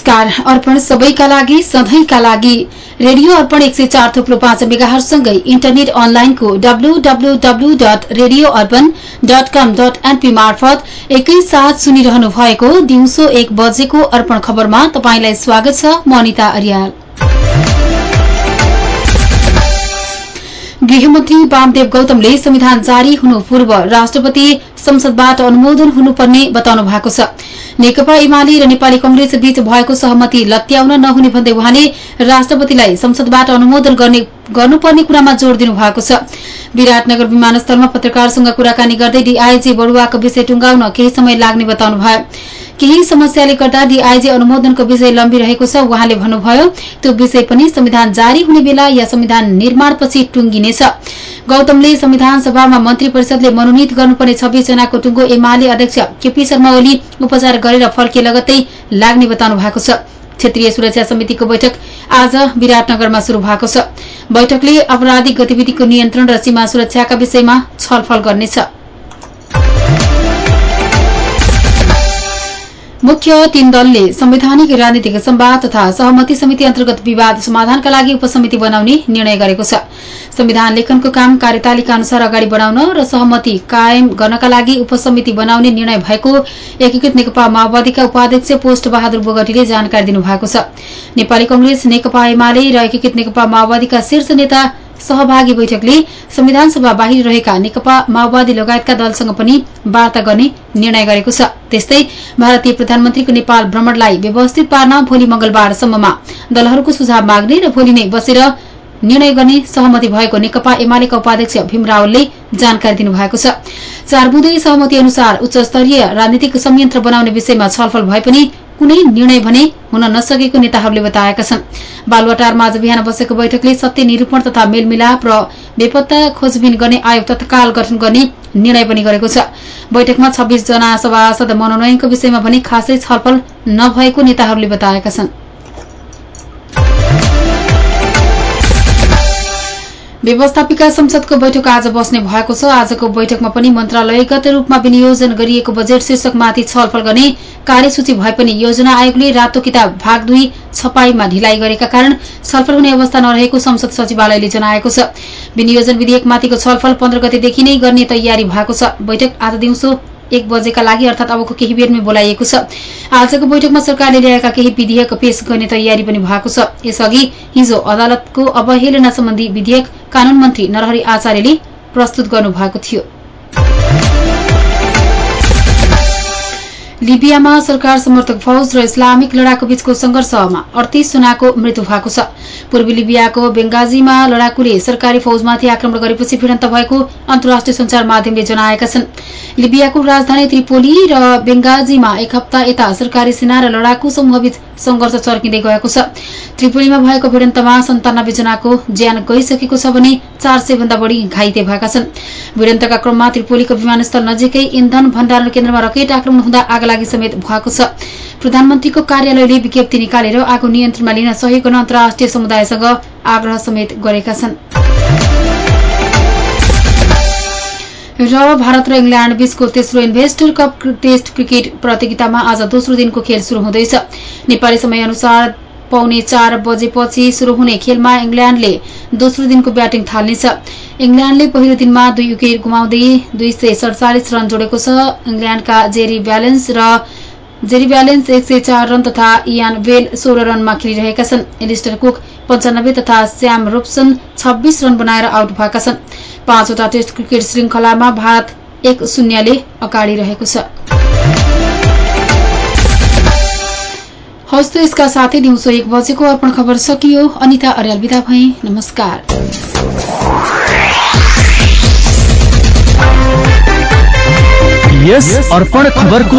नमस्कार। अर्पण सबैका लागि सधैँका लागि रेडियो अर्पण एक सय चार थुप्रो पाँच मेगाहरूसँगै इन्टरनेट अनलाइनको W W W dot radio Arpan dot com dot N P मार्फत एकैसाथ सुनिरहनु भएको दिउँसो एक बजेको अर्पण खबरमा तपाईँलाई स्वागत छ म अनिता अर्याल। गृहमन्त्री वामदेव गौतमले संविधान जारी हुनु पूर्व राष्ट्रपति संसदबाट अनुमोदन हुनुपर्ने बताउनु भएको छ। नेकपा एमाले र नेपाली कंग्रेस बीच भएको सहमति लत्याउन नहुने भन्दै उहाँले राष्ट्रपतिलाई संसदबाट अनुमोदन गर्ने गर्नुपर्ने कुरामा जोड़ दिनु भएको छ। विराटनगर विमानस्थलमा पत्रकारसँग कुराकानी गर्दै डीआईजी बड़ुवाको विषय टुंगाउन केही समय लाग्ने बताउनु भयो केही समस्याले गर्दा डीआईजी अनुमोदनको विषय लम्बिरहेको छ उहाँले भन्नुभयो त्यो विषय पनि संविधान जारी हुने बेला या संविधान निर्माणपछि टुंगिनेछ गौतमले संविधान सभामा मन्त्री परिषदले मनोनित गर्नुपर्ने छब्बीस जनाको टुङ्गो एमाले अध्यक्ष केपी शर्मा ओली उपचार गरेर फर्के लगत्तै लाग्ने बताउनु भएको छ। क्षेत्रीय सुरक्षा समितिको बैठक आज विराटनगरमा शुरू भएको छ। बैठकले आपराधिक गतिविधिको नियन्त्रण र सीमा सुरक्षाका विषयमा छलफल गर्नेछ। मुख्य तीन दलले संवैधानिक राजनीतिक सम्वाद तथा सहमति समिति अन्तर्गत विवाद समाधानका लागि उपसमिति बनाउने निर्णय गरेको छ। संविधान लेखनको काम कार्यतालिका अनुसार अगाडि बढाउन र सहमति कायम गर्नका लागि उपसमिति बनाउने निर्णय भएको एकीकृत नेकपा माओवादीका उपाध्यक्ष पोस्ट बहादुर बोगटीले जानकारी दिनुभएको छ। नेपाली कंग्रेस नेकपा एमाले र एकीकृत नेकपा माओवादीका शीर्ष नेता सहभागी बैठकले संविधान सभा बाहिर रहेका नेकपा माओवादी लगायतका दलसँग पनि वार्ता गर्ने निर्णय गरेको छ। त्यस्तै भारतीय प्रधानमन्त्रीको नेपाल भ्रमणलाई व्यवस्थित पार्न भोलि मंगलबारसम्ममा दलहरूको सुझाव माग्ने र भोलि नै बसेर निर्णय गर्ने सहमति भएको नेकपा एमालेका उपाध्यक्ष भीम रावलले जानकारी दिनुभएको छ। चारबुँदै सहमति अनुसार उच्च स्तरीय राजनीतिक संयन्त्र बनाउने विषयमा छलफल भए पनि कुनै निर्णय भने हुन नसकेको नेताहरूले बताएका छन्। बालुवाटारमा आज बिहान बसेको बैठकले सत्य निरूपण तथा मेलमिलाप र बेपत्ता खोजबिन गर्ने आयोग तत्काल गठन गर्ने निर्णय पनि गरेको छ। बैठकमा छब्बीस जना सभासद मनोनयनको विषयमा भने खासै छलफल नभएको नेताहरूले बताएका छन्। व्यवस्थापिका संसदको बैठक आज बस्ने भएको छ। आजको बैठकमा पनि मन्त्रालयगत रूपमा विनियोजन गरिएको बजेट शीर्षकमाथि छलफल गर्ने कार्यसूची भए पनि योजना आयोगले रातो किताब भाग दुई छपाईमा ढिलाइ गरेका कारण छलफल हुने अवस्था नरहेको संसद सचिवालयले जनाएको छ। विनियोजन विधेयकमाथिको छलफल पन्ध्र गतेदेखि नै गर्ने तयारी भएको छ। बैठक आज दिउँसो एक बजेका लागि अर्थात अबको केही बेरमै बोलाइएको छ। आजको बैठकमा सरकारले ल्याएका केही विधेयक पेश गर्ने तयारी पनि भएको छ। यसअघि हिजो अदालतको अवहेलना सम्बन्धी विधेयक कानून मन्त्री नरहरि आचार्यले प्रस्तुत गर्नुभएको थियो। लिबियामा सरकार समर्थक फौज र इस्लामिक लडाकु बीचको संघर्षमा अडतीस जनाको मृत्यु भएको छ। पूर्वी लिबियाको बेङ्गाजीमा लडाकुले सरकारी फौजमाथि आक्रमण गरेपछि भिडन्त भएको अन्तर्राष्ट्रिय संचार माध्यमले जनाएका छन्। लिबियाको राजधानी त्रिपोली र बेङ्गाजीमा एक हप्ता यता सरकारी सेना र लडाकु समूहबीच संघर्ष चर्किँदै गएको छ। त्रिपोलीमा भएको भिडन्तमा सन्तानब्बे जनाको ज्यान गइसकेको छ भने चार सय भन्दा बढ़ी घाइते भएका छन्। भिडन्तका क्रममा त्रिपोलीको विमानस्थल नजिकै इन्धन भण्डारण केन्द्रमा रकेट आक्रमण हुँदा आगलागी समेत भएको छ। प्रधानमन्त्रीको कार्यालयले विज्ञप्ति निकालेर आगो नियन्त्रणमा लिन सहयोग अन्तर्राष्ट्रिय समुदायसँग आग्रह समेत गरेका छन्। र भारत र इङ्ल्याण्ड बीचको तेस्रो इन्भेस्टर कप टेस्ट क्रिकेट प्रतियोगितामा आज दोस्रो दिनको खेल शुरू हुँदैछ। नेपाली समय अनुसार पाउने चार बजेपछि शुरू हुने खेलमा इङ्ल्याण्डले दोस्रो दिनको ब्याटिङ थाल्नेछ। इङ्ल्याण्डले पहिलो दिनमा दुई विकेट गुमाउँदै दुई सय सडचालिस रन जोडेको छ। इङ्ल्याण्डका जेरी ब्यालेन्स र जेरी ब्यालेन्स एक सय चार रन तथा इयान बेल सोह्र रनमा खेलिरहेका छन्। एलिस्टर कुक पञ्चानब्बे तथा श्याम रोप्सन छब्बीस रन बनाएर आउट भएका छन्। पाँचवटा टेस्ट क्रिकेट श्रृङ्खलामा भारत एक शून्यले अगाडि रहेको छ। यसका साथै दिउँसो एक बजेको अर्पण खबर सकियो। अनिता अर्याल विदा भए। नमस्कार। यस अर्पण खबरको